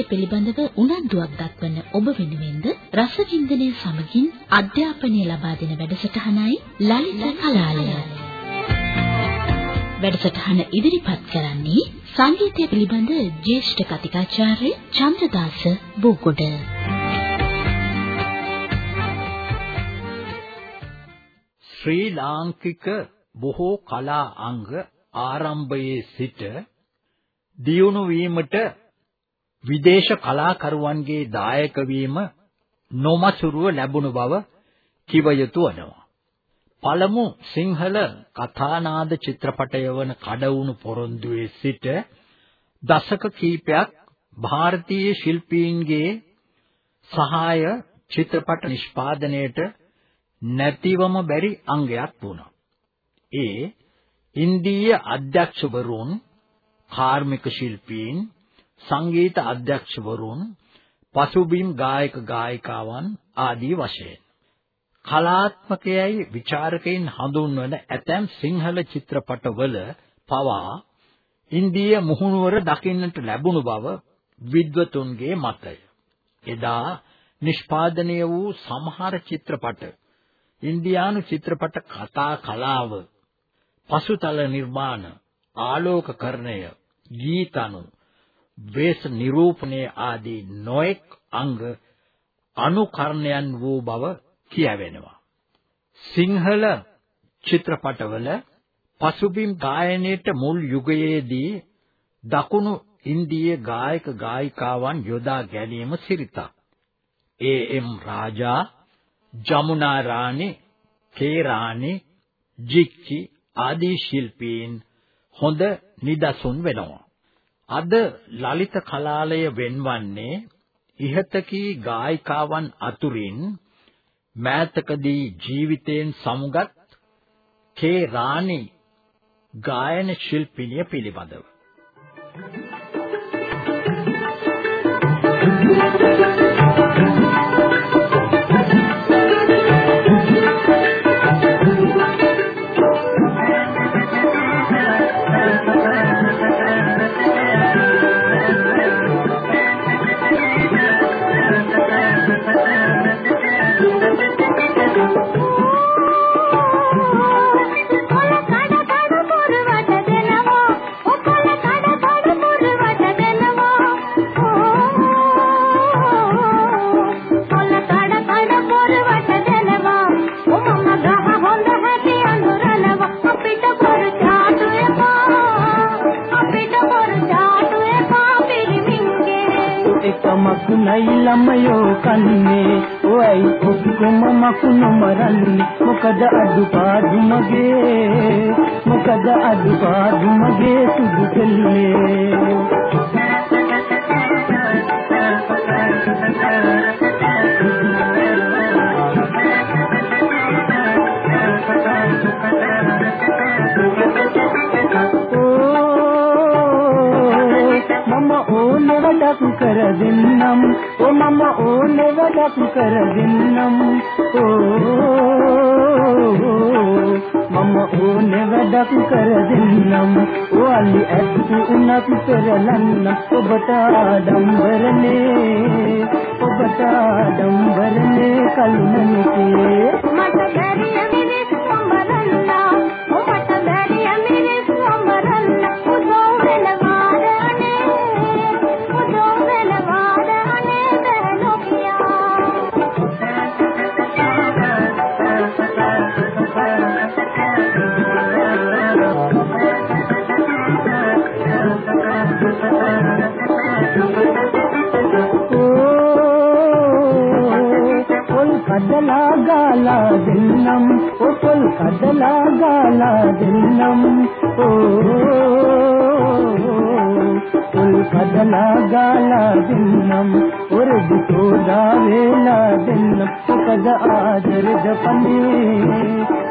සංගීතය පිළිබඳව උනන්දුවක් දක්වන ඔබ වෙනුවෙන්ද රසවින්දනය සමගින් අධ්‍යාපනය ලබා දෙන වැඩසටහනයි ලලිත කලාලය. වැඩසටහන ඉදිරිපත් කරන්නේ සංගීතය පිළිබඳ ජ්‍යෙෂ්ඨ කතිකාචාර්ය චන්ද්‍රදාස බෝකොඩ. ශ්‍රී ලාංකික බොහෝ කලා අංග ආරම්භයේ සිට දියුණු වීමට විදේශ කලාකරුවන්ගේ දායක වීම නොමසුරුව ලැබුණු බව කිව යුතු වනවා. පළමු සිංහල කථානාද චිත්‍රපටය වන කඩවුණු පොරොන්දුවේ සිට දශක කිහිපයක් ಭಾರತೀಯ ශිල්පීන්ගේ සහාය චිත්‍රපට නිෂ්පාදනයට නැතිවම බැරි අංගයක් වුණා. ඒ ඉන්දීය අධ්‍යක්ෂවරුන් කාර්මික ශිල්පීන් සංගීත අධ්‍යක්ෂවරුන් පසුබිම් ගායක ගායිකාවන් ආදී වශයෙන් කලාත්මකයයි ਵਿਚාරකයින් හඳුන්වන ඇතැම් සිංහල චිත්‍රපටවල පවා ඉන්දීය මුහුණුවර දකින්නට ලැබුණු බව විද්වතුන්ගේ මතය. එදා නිෂ්පාදනය වූ සමහර චිත්‍රපට ඉන්දියානු චිත්‍රපට කතා කලාව පසුතල නිර්මාණ ආලෝකකරණය ගීතනු වේශ නිරූපණය ආදී නොඑක් අංග අනුකරණයන් වූ බව කියවෙනවා. සිංහල චිත්‍රපටවල පසුබිම් ගායනයේට මුල් යුගයේදී දකුණු ඉන්දීය ගායක ගායිකාවන් යොදා ගැනීම සිරිතක්. A M. Raja, Jamuna Rani, K Rani, Jikki ආදී ශිල්පීන් හොඳ නිදසුන් වෙනවා. අද ලලිත කලාලය වෙන්වන්නේ ඉහතකී ගායිකාවන් අතුරින් මෑතකදී ජීවිතයෙන් සමුගත් කේ රාණි ගායන ශිල්පිනිය පිළිබඳව. Thank you. मयो के उमु न मरमे मूंखे කෙල්ලේ වැඩක් කර දෙන්නම්. ඕ මම ඕනේ වැඩක් කර දෙන්නම්. මම ඕනේ වැඩක් කර දෙන්නම්. ඔයලි ඇත්තු උනත් පෙරලන්න ඔබට ආඩම්බරනේ. ඔබට ආඩම්බරනේ කල්මනිකේ මට गाला दिनम उल फा गाला भिनम पुल फा भिनम उा दिन सुख आदर जपे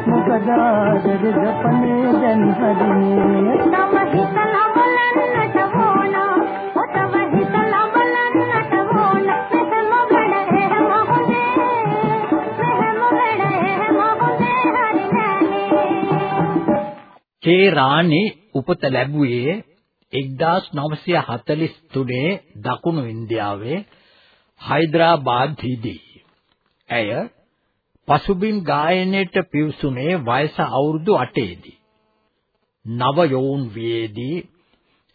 मुख दादर जपे जनपिन කේ රාණි උපත ලැබුවේ 1943 දකුණු ඉන්දියාවේ හයිදරාබාද්දී. ඇය පසුබිම් ගායනයට පිවිසුනේ වයස අවුරුදු 8 දී. නව යෝන් වියේදී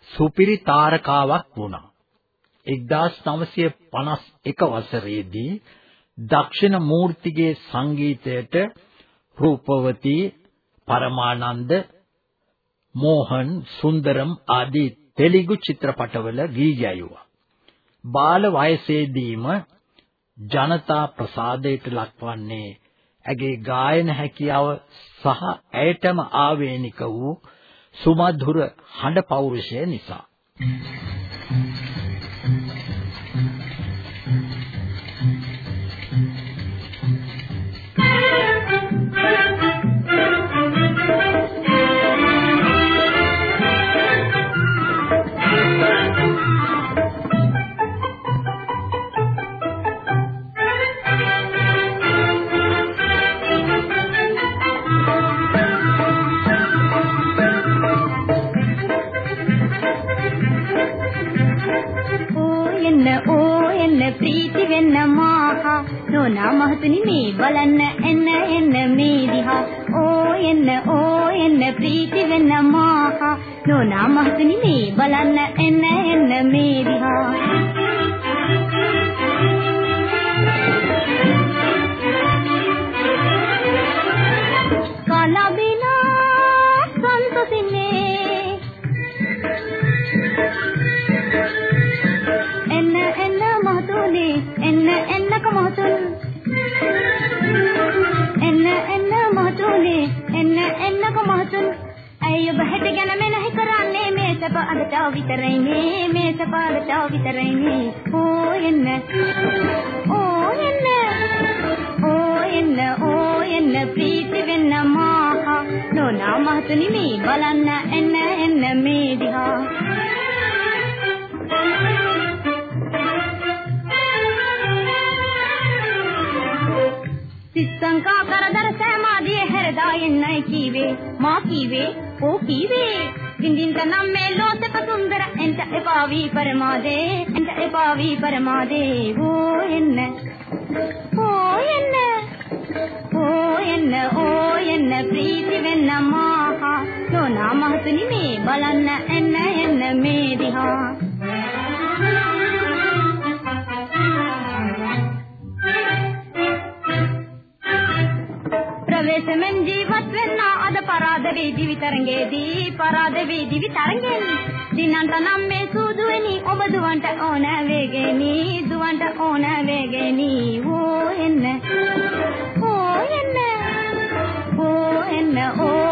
සුපිරි තාරකාවක් වුණා. 1951 වසරේදී දක්ෂිණ මූර්තිගේ සංගීතයට රූපවතී පරමානන්ද මෝහන් සුන්දරම් ආදී තෙලිගු චිත්‍රපටවල ගී ගැයුවා. බාල වයසේදීම ජනතා ප්‍රසාදයට ලක්වන්නේ ඇගේ ගායන හැකියාව සහ ඇයටම ආවේනික වූ සුමధుර හඬ පෞරුෂය නිසා. නෝනා සන්තසිනේ එන්න එන්න මහතුනි එන්න එන්නක මහතුනි. බහැට ගැන මෙනෙහි කරන්නේ? මේ සප අදට විතරයිනේ මේ සප අදට විතරයිනේ ඕ එන්න. නෝනා මහතුනි මේ බලන්න එන්න එන්න මේ දිහා. සිස්සංකා කරදර සෑමාදිය හැරදා එන්නයි කීවේ. මා කීවේ ඕ කීවේ. විඳින්ත නම් මේ ලෝසක සුන්දර එන්ට එපා වී පරමාදේ එන්ට එපා වී පරමාදේ. ඕ එන්න ඕ එන්න ඕ එන්න ඕ එන්න ප්‍රීති වෙන්න මාහා නෝනා මහතුනි මේ බලන්න එන්න එන්න මේ දිහා. ප්‍රවේශමෙන් ජීවත් වෙන්න අද පරාද වේ දිවි තරංගේදී පරාද වේ දිවි තරංගෙන් දිනන්ට නම් මේ සූදු වෙනි ඔබ දුවන්ට ඕන වේගෙනි දුවන්ට ඕන වේගෙනි. ඕ එන්න ඕ එන්න ඕ එන්න ඕ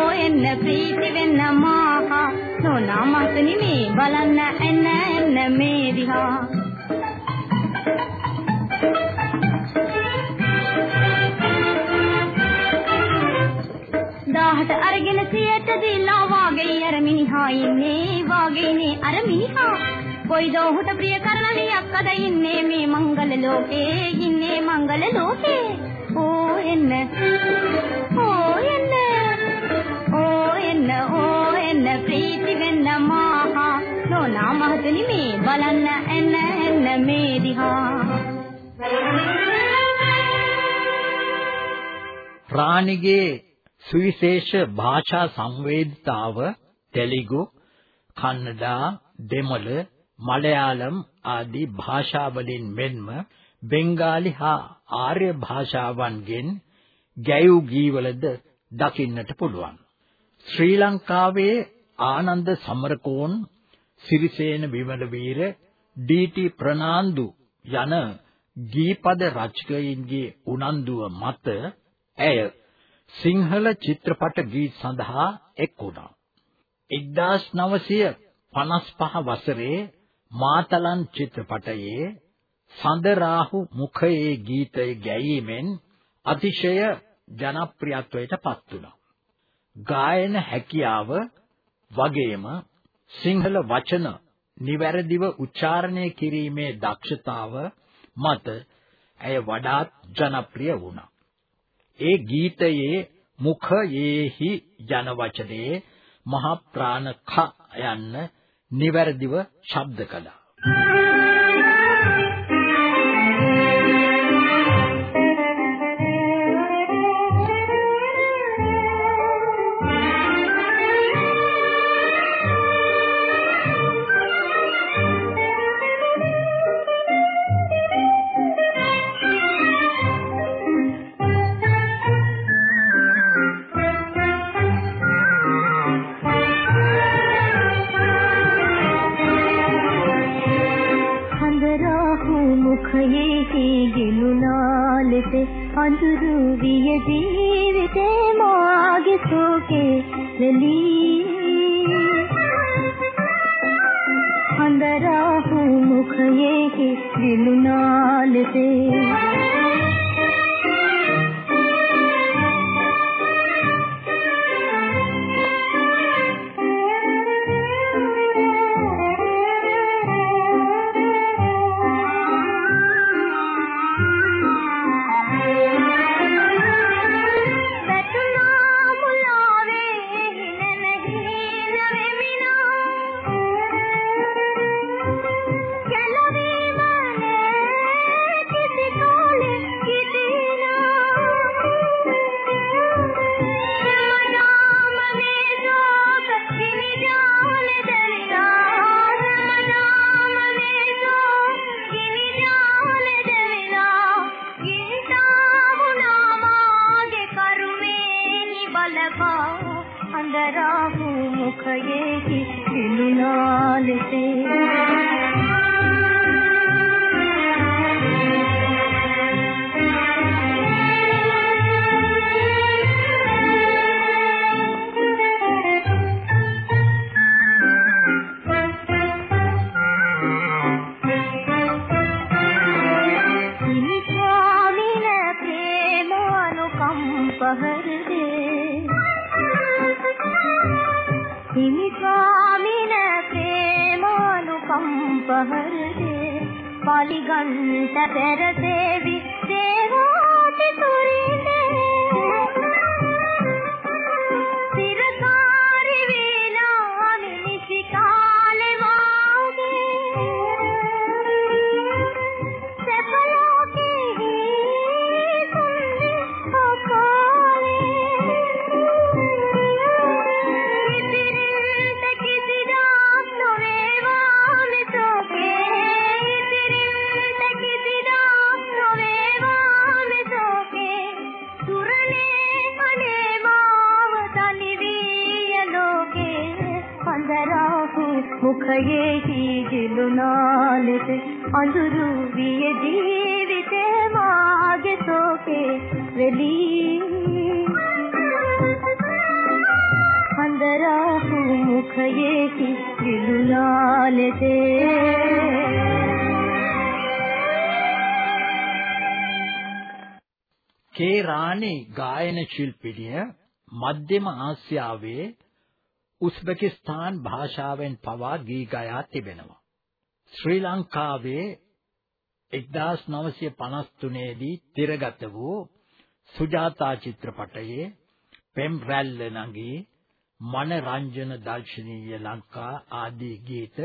එන්න ප්‍රීති වෙන්න මාහා. නෝනා මතනි මේ බලන්න එන්න එන්න මේ දිහා. දාහට අරගෙන සියට දීලා වාගේ අර මිනිහා ඉන්නේ වාගේනේ අර මිනිහා. කොයිද ඔහුට ප්‍රිය කරන මියක් අද ඉන්නේ මේ මංගල ලෝකේ ඉන්නේ මංගල ලෝකේ. ඕ එන්න. නෝනා මහතුනි මේ බලන්න එන්න එන්න මේ දිහා රාණිගේ සුවිශේෂ භාෂා සංවේදිතාව තෙලිගු, කන්නඩා, දෙමළ, මලයාලම් ආදී භාෂාවලින් මෙන්ම බෙන්ගාලි හා ආර්ය භාෂාවන්ගෙන් ගැයූ ගීවලද දකින්නට පුළුවන්. ශ්‍රී ලංකාවේ ආනන්ද සමරකෝන්, සිරිසේන විමලවීර, ඩී.ටී. ප්‍රනාන්දු යන ගීපද රචකයින්ගේ උනන්දුව මත ඇය සිංහල චිත්‍රපට ගීත සඳහා එක් වුණා. 1955 වසරේ මාතලන් චිත්‍රපටයේ සඳරාහු මුඛයේ ගීතය ගැයීමෙන් අතිශය ජනප්‍රියත්වයට පත් වුණා. ගායන හැකියාව වගේම සිංහල වචන නිවැරදිව උච්චාරණය කිරීමේ දක්ෂතාව මත ඇය වඩාත් ජනප්‍රිය වුණා. ඒ ගීතයේ මුඛයේහි යන වචනේ මහ ප්‍රාණ ඛ යන්න නිවැරදිව ශබ්ද කළා. අඳුරු විය ජීවිතේ මාගේ සෝකේ වෙලී අන්දරාහු මුඛයේ දිනුනාලසේ පාලිගන්ත පෙර දේවි දේවාති සුරිඳේ ಮುಖಯೇಹಿ ಜಿಲುನಾಲಿದೆ ಅಂದುರು ವಿಯ ಜೀವಿತೆ ಮಾಗೆ ಸೋಕೆ ವೆಲಿ ಅಂದರಾಹು ಮುಖಯೇಹಿ ಜಿಲುನಾಲಿದೆ කේ රාණි ගායන ශිල්පිනිය මධ්‍යම ආසියාවේ උස්බෙකිස්තාන් භාෂාවෙන් පවා ගී ගයා තිබෙනවා. ශ්‍රී ලංකාවේ 1953 දී තිරගත වූ සුජාතා චිත්‍රපටයේ පෙම් රැල්ල නගී මනරංජන දර්ශනීය ලංකා ආදී ගීත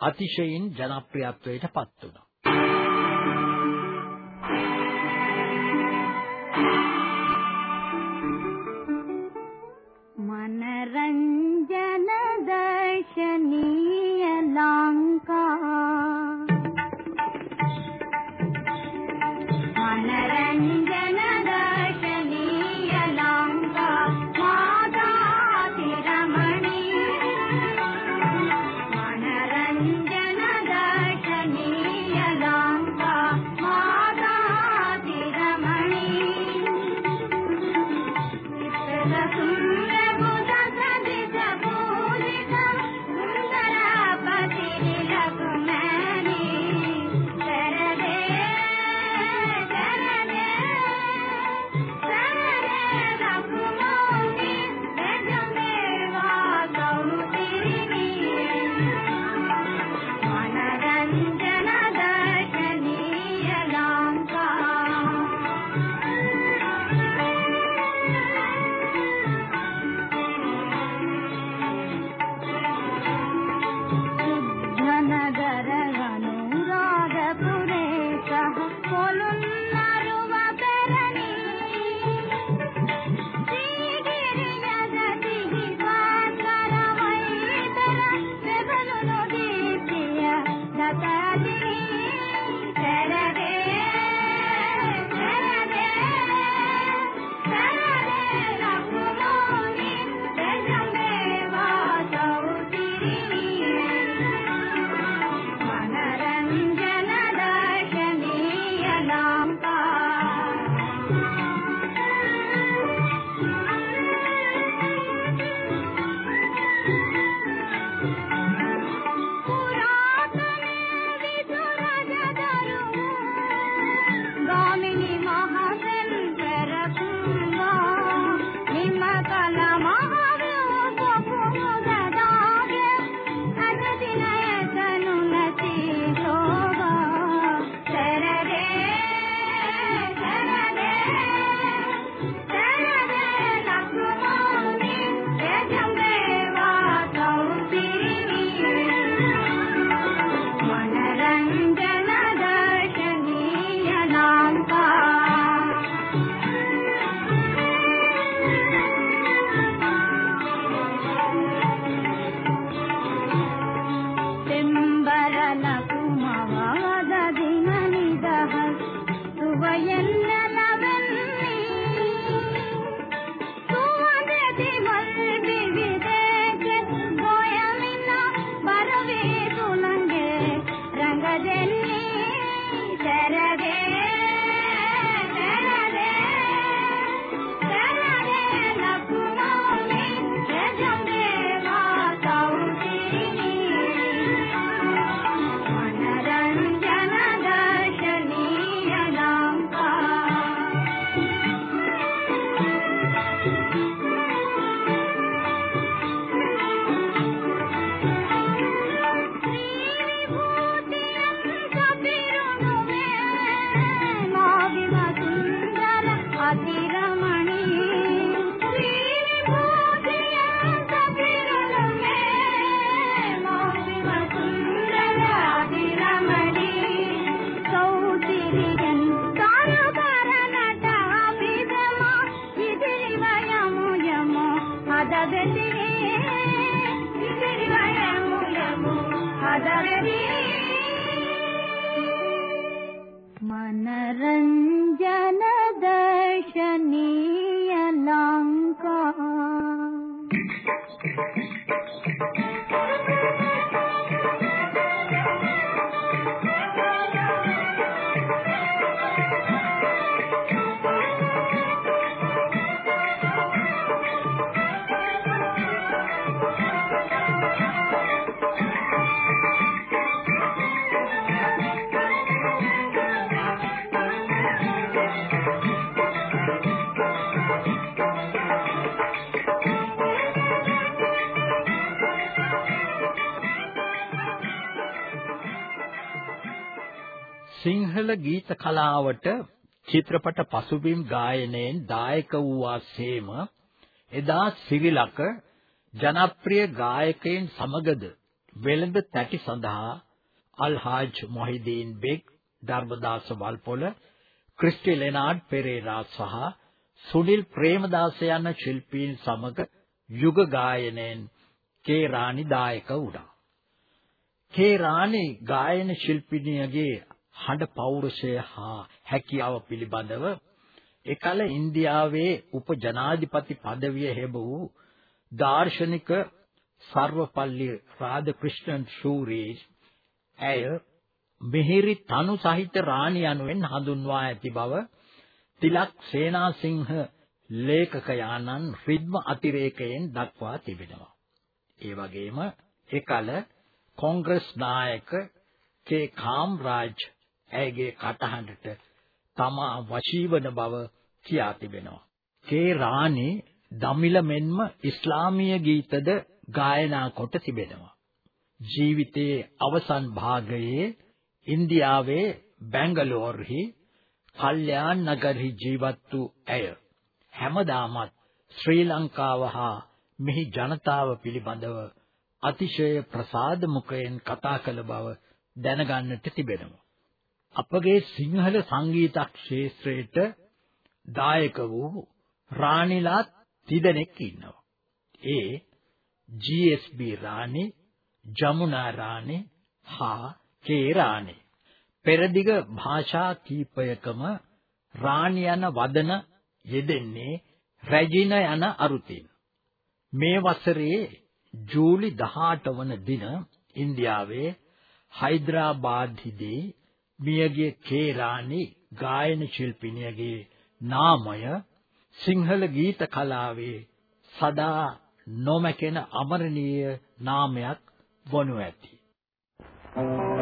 අතිශයින් ජනප්‍රියත්වයට පත් වුණා. සිංහල ගීත කලාවට චිත්‍රපට පසුබිම් ගායනයෙන් දායක වූ වාසේම එදා සිරිලක ජනප්‍රිය ගායකයන් සමගද වෙළඳ තැටි සඳහා අල්හාජ් මොහිදීන් බෙග් ධර්මදාස වල්පොල ක්‍රිස්ටි ලෙනාඩ් පෙරේරා සහ සුනිල් ප්‍රේමදාස යන ශිල්පීන් සමග යුග ගායනයෙන් කේ රාණි දායක වුණා. කේ රාණි ගායන ශිල්පිනියගේ හඬ පෞරුෂය හා හැකියාව පිළිබඳව එකල ඉන්දියාවේ උපජනාධිපති පදවිය හෙබ වූ දාර්ශනික සර්වපල්ලි රාධකෘෂ්ණන් ශූරී ඇය මිහිරි තනු සහිත රාණි යනුවෙන් හඳුන්වා ඇති බව තිලක් සේනාසිංහ ලේඛකයාණන් රිද්ම අතිරේකයෙන් දක්වා තිබෙනවා. ඒ වගේම එකල කොංග්‍රස් නායක කේ කාම්රාජ් ඇයගේ කටහඬට තමා වශී වන බව කියා තිබෙනවා. කේ රාණි දමිල මෙන්ම ඉස්ලාමීය ගීතද ගායනා කොට තිබෙනවා. ජීවිතයේ අවසන් භාගයේ ඉන්දියාවේ බැංගලෝර්හි කල්යාණ නගරෙහි ජීවත් වූ ඇය හැමදාමත් ශ්‍රී ලංකාව හා මෙහි ජනතාව පිළිබඳව අතිශය ප්‍රසාද මුඛයෙන් කතා කළ බව දැනගන්නට තිබෙනවා. අපගේ සිංහල සංගීත ක්ෂේත්‍රයට දායක වූ රාණිලා තිදෙනෙක් ඉන්නවා. ඒ GSB රාණි, ජමුනා රාණි හා කේ රාණි. පෙරදිග භාෂා කීපයකම රාණි යන වදන යෙදෙන්නේ රැජින යන අරුතින්. මේ වසරේ ජූලි 18 වන දින ඉන්දියාවේ හයිදරාබාද්හිදී මියගේ කේ රාණි ගායන ශිල්පිනියගේ නාමය සිංහල ගීත කලාවේ සදා නොමැකෙන අමරණීය නාමයක් වනු ඇති. මේ